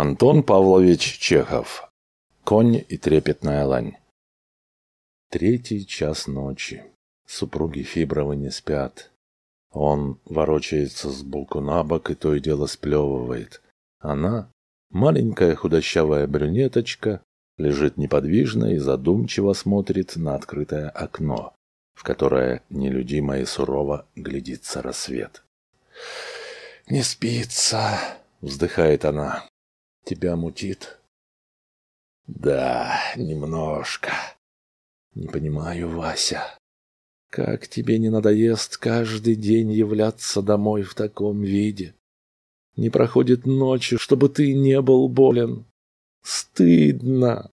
Антон Павлович Чехов. Конь и трепетная лань. Третий час ночи. Супруги Фибровы не спят. Он ворочается с боку на бок и то и дело сплевывает. Она, маленькая худощавая брюнеточка, лежит неподвижно и задумчиво смотрит на открытое окно, в которое нелюдимо и сурово глядится рассвет. «Не спится!» — вздыхает она. Тебя мутит? Да, немножко. Не понимаю, Вася. Как тебе не надоест каждый день являться домой в таком виде? Не проходит ночи, чтобы ты не был болен. Стыдно.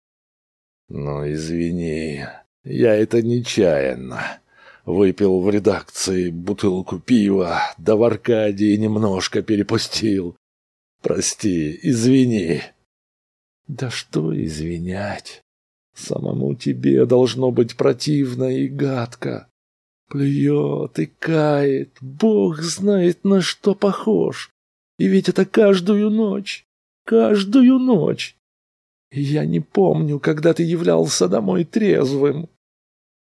Ну, извини, я это нечаянно. Выпил в редакции бутылку пива, да в Аркадии немножко перепустил. Прости, извини. Да что извинять? Самому тебе должно быть противно и гадко. Плюет и кает, Бог знает, на что похож. И ведь это каждую ночь, каждую ночь. Я не помню, когда ты являлся домой трезвым.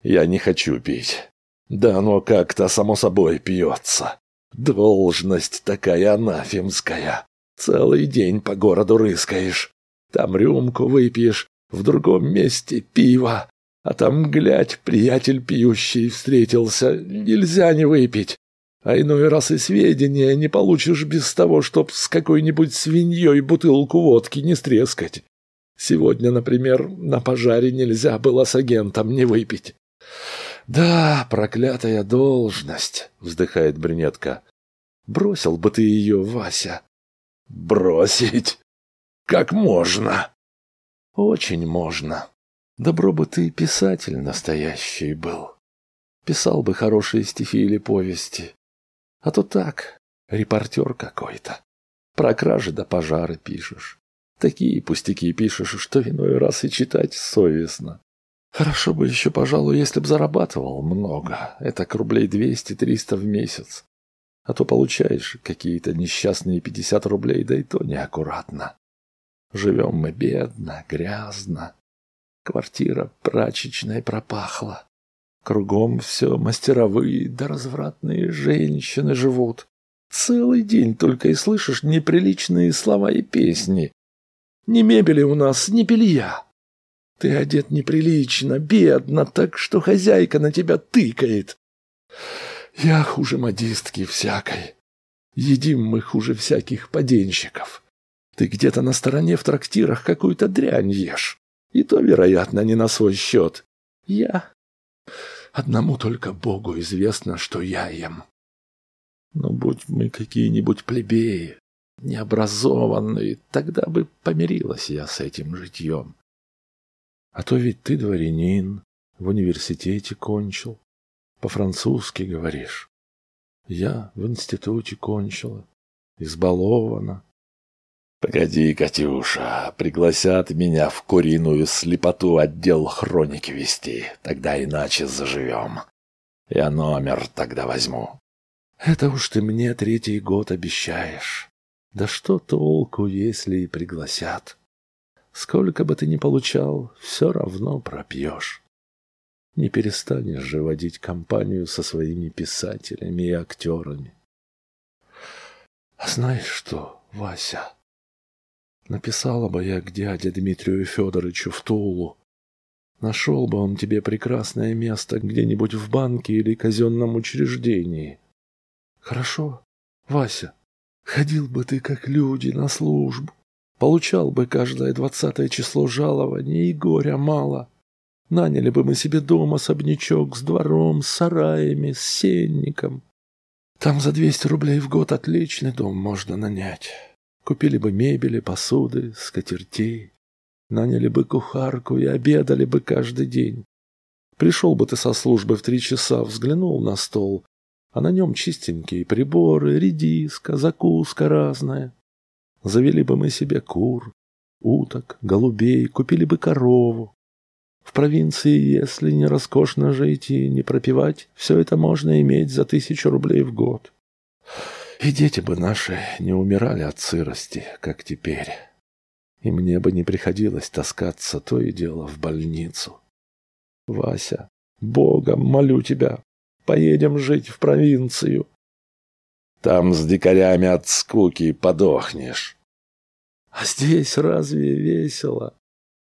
Я не хочу пить. Да оно как-то само собой пьется. Должность такая анафемская. Целый день по городу рыскаешь. Там рюмку выпьешь, в другом месте пиво. А там, глядь, приятель пьющий встретился. Нельзя не выпить. А иной раз и сведения не получишь без того, чтоб с какой-нибудь свиньей бутылку водки не стрескать. Сегодня, например, на пожаре нельзя было с агентом не выпить. «Да, проклятая должность», — вздыхает брюнетка. «Бросил бы ты ее, Вася. Бросить? Как можно? Очень можно. Добро бы ты писатель настоящий был. Писал бы хорошие стихи или повести. А то так, репортер какой-то. Про кражи да пожары пишешь. Такие пустяки пишешь, что иной раз и читать совестно. Хорошо бы еще, пожалуй, если б зарабатывал много. Это к рублей двести-триста в месяц. А то получаешь какие-то несчастные пятьдесят рублей, да и то неаккуратно. Живем мы бедно, грязно. Квартира прачечной пропахла. Кругом все мастеровые да развратные женщины живут. Целый день только и слышишь неприличные слова и песни. Ни мебели у нас, ни белья. Ты одет неприлично, бедно, так что хозяйка на тебя тыкает. Я хуже модистки всякой. Едим мы хуже всяких поденщиков. Ты где-то на стороне в трактирах какую-то дрянь ешь. И то, вероятно, не на свой счет. Я... Одному только Богу известно, что я ем. Но будь мы какие-нибудь плебеи, необразованные, тогда бы помирилась я с этим житьем. А то ведь ты дворянин, в университете кончил, по-французски говоришь. Я в институте кончила, избалована. Погоди, Катюша, пригласят меня в куриную слепоту отдел хроники вести, тогда иначе заживем. Я номер тогда возьму. Это уж ты мне третий год обещаешь. Да что толку, если и пригласят? Сколько бы ты ни получал, все равно пропьешь. Не перестанешь же водить компанию со своими писателями и актерами. А знаешь что, Вася? Написала бы я к дяде Дмитрию Федоровичу в Тулу. Нашел бы он тебе прекрасное место где-нибудь в банке или казенном учреждении. Хорошо, Вася, ходил бы ты, как люди, на службу. Получал бы каждое двадцатое число жалования и горя мало. Наняли бы мы себе дом, особнячок с двором, с сараями, с сенником. Там за двести рублей в год отличный дом можно нанять. Купили бы мебели, посуды, скатертей. Наняли бы кухарку и обедали бы каждый день. Пришел бы ты со службы в три часа, взглянул на стол, а на нем чистенькие приборы, редиска, закуска разная. Завели бы мы себе кур, уток, голубей, купили бы корову, в провинции, если не роскошно жить и не пропивать, все это можно иметь за тысячу рублей в год. И дети бы наши не умирали от сырости, как теперь. и мне бы не приходилось таскаться то и дело в больницу. Вася, Богом молю тебя, поедем жить в провинцию. Там с дикарями от скуки подохнешь. А здесь разве весело?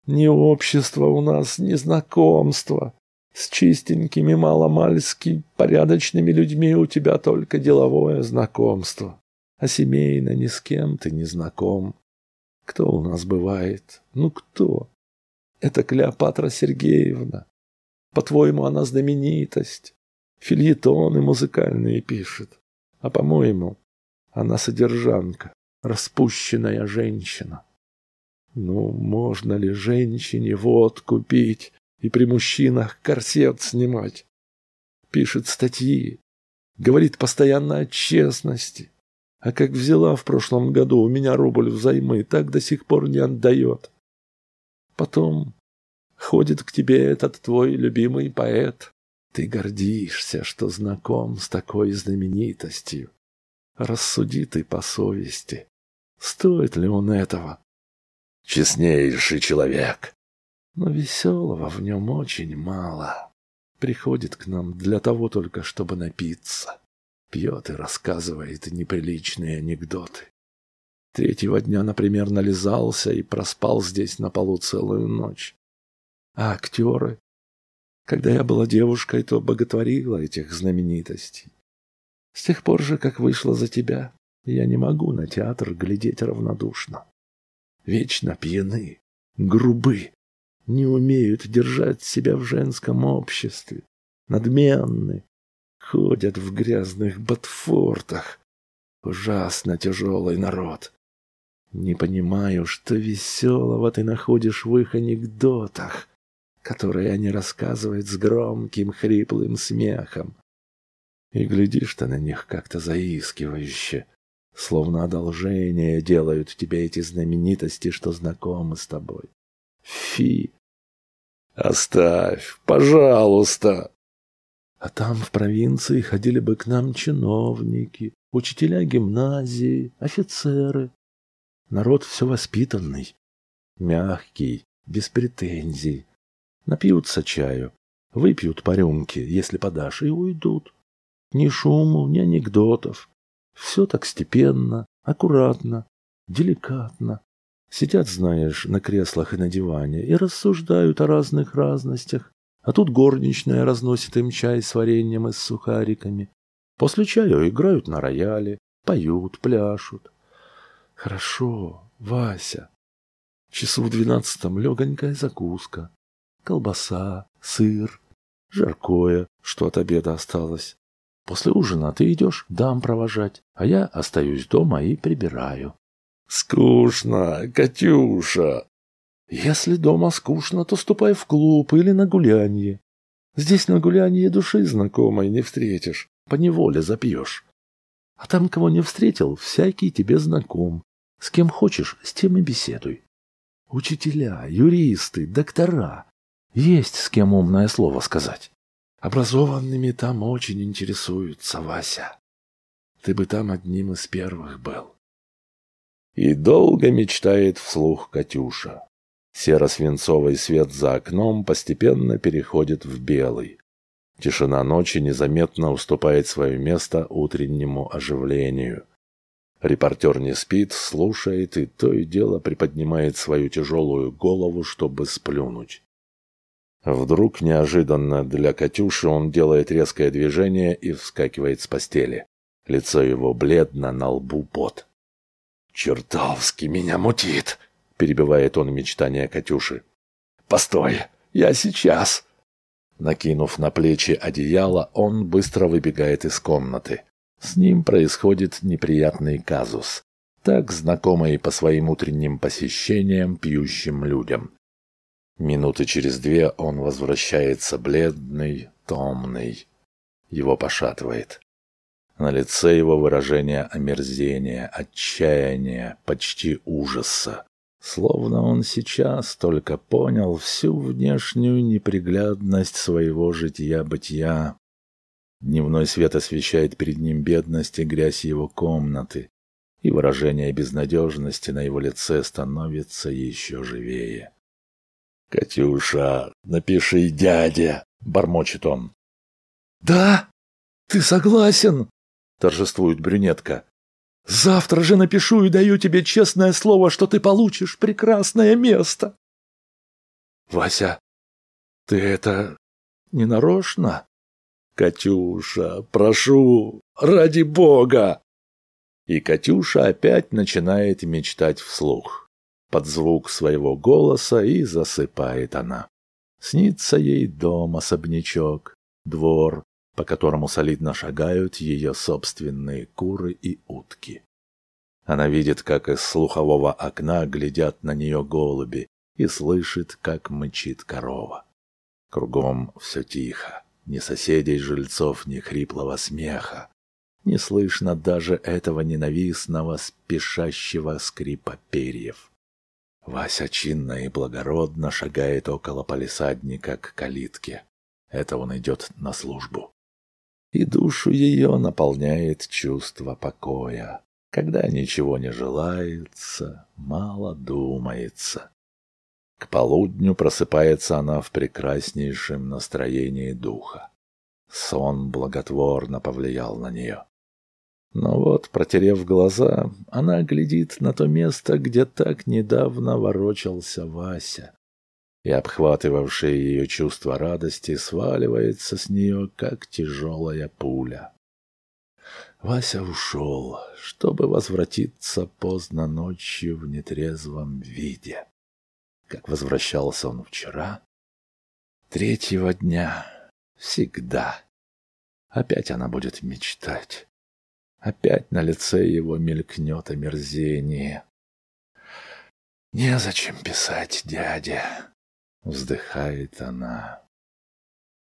Ни общество у нас, ни знакомства. С чистенькими маломальски порядочными людьми у тебя только деловое знакомство. А семейно ни с кем ты не знаком. Кто у нас бывает? Ну кто? Это Клеопатра Сергеевна. По-твоему, она знаменитость. Фильетоны музыкальные пишет. А по-моему, она содержанка, распущенная женщина. Ну, можно ли женщине водку пить и при мужчинах корсет снимать? Пишет статьи, говорит постоянно о честности. А как взяла в прошлом году у меня рубль взаймы, так до сих пор не отдает. Потом ходит к тебе этот твой любимый поэт. Ты гордишься, что знаком с такой знаменитостью. Рассуди ты по совести, стоит ли он этого? Честнейший человек. Но веселого в нем очень мало. Приходит к нам для того только, чтобы напиться. Пьет и рассказывает неприличные анекдоты. Третьего дня, например, нализался и проспал здесь на полу целую ночь. А актеры? Когда я была девушкой, то боготворила этих знаменитостей. С тех пор же, как вышла за тебя, я не могу на театр глядеть равнодушно. Вечно пьяны, грубы, не умеют держать себя в женском обществе, надменны, ходят в грязных ботфортах. Ужасно тяжелый народ. Не понимаю, что веселого ты находишь в их анекдотах которые они рассказывают с громким хриплым смехом. И глядишь ты на них как-то заискивающе, словно одолжение делают тебе эти знаменитости, что знакомы с тобой. Фи! Оставь, пожалуйста! А там в провинции ходили бы к нам чиновники, учителя гимназии, офицеры. Народ все воспитанный, мягкий, без претензий. Напьются чаю, выпьют по рюмке, если подашь, и уйдут. Ни шуму, ни анекдотов. Все так степенно, аккуратно, деликатно. Сидят, знаешь, на креслах и на диване и рассуждают о разных разностях. А тут горничная разносит им чай с вареньем и с сухариками. После чая играют на рояле, поют, пляшут. Хорошо, Вася. Часу в двенадцатом легонькая закуска колбаса, сыр, жаркое, что от обеда осталось. После ужина ты идешь дам провожать, а я остаюсь дома и прибираю. Скучно, Катюша. Если дома скучно, то ступай в клуб или на гулянье. Здесь на гулянье души знакомой не встретишь, по неволе запьешь. А там, кого не встретил, всякий тебе знаком. С кем хочешь, с тем и беседуй. Учителя, юристы, доктора, есть с кем умное слово сказать. Образованными там очень интересуются, Вася. Ты бы там одним из первых был. И долго мечтает вслух Катюша. Серо-свинцовый свет за окном постепенно переходит в белый. Тишина ночи незаметно уступает свое место утреннему оживлению. Репортер не спит, слушает и то и дело приподнимает свою тяжелую голову, чтобы сплюнуть. Вдруг, неожиданно для Катюши, он делает резкое движение и вскакивает с постели. Лицо его бледно, на лбу пот. «Чертовски меня мутит!» — перебивает он мечтания Катюши. «Постой, я сейчас!» Накинув на плечи одеяло, он быстро выбегает из комнаты. С ним происходит неприятный казус, так знакомый по своим утренним посещениям пьющим людям. Минуты через две он возвращается бледный, томный. Его пошатывает. На лице его выражение омерзения, отчаяния, почти ужаса. Словно он сейчас только понял всю внешнюю неприглядность своего жития-бытия. Дневной свет освещает перед ним бедность и грязь его комнаты. и выражение безнадежности на его лице становится еще живее. «Катюша, напиши дяде!» — бормочет он. «Да? Ты согласен?» — торжествует брюнетка. «Завтра же напишу и даю тебе честное слово, что ты получишь прекрасное место!» «Вася, ты это не нарочно?» «Катюша, прошу, ради бога!» И Катюша опять начинает мечтать вслух. Под звук своего голоса и засыпает она. Снится ей дом, особнячок, двор, по которому солидно шагают ее собственные куры и утки. Она видит, как из слухового окна глядят на нее голуби и слышит, как мычит корова. Кругом все тихо, ни соседей жильцов, ни хриплого смеха. Не слышно даже этого ненавистного, спешащего скрипа перьев. Вася чинно и благородно шагает около палисадника к калитке. Это он идет на службу. И душу ее наполняет чувство покоя, когда ничего не желается, мало думается. К полудню просыпается она в прекраснейшем настроении духа. Сон благотворно повлиял на нее. Но вот, протерев глаза, она глядит на то место, где так недавно ворочался Вася. И обхватывавшее ее чувство радости сваливается с нее, как тяжелая пуля. Вася ушел, чтобы возвратиться поздно ночью в нетрезвом виде. Как возвращался он вчера, третьего дня, всегда. Опять она будет мечтать. Опять на лице его мелькнет омерзение. «Незачем писать, дядя», — вздыхает она.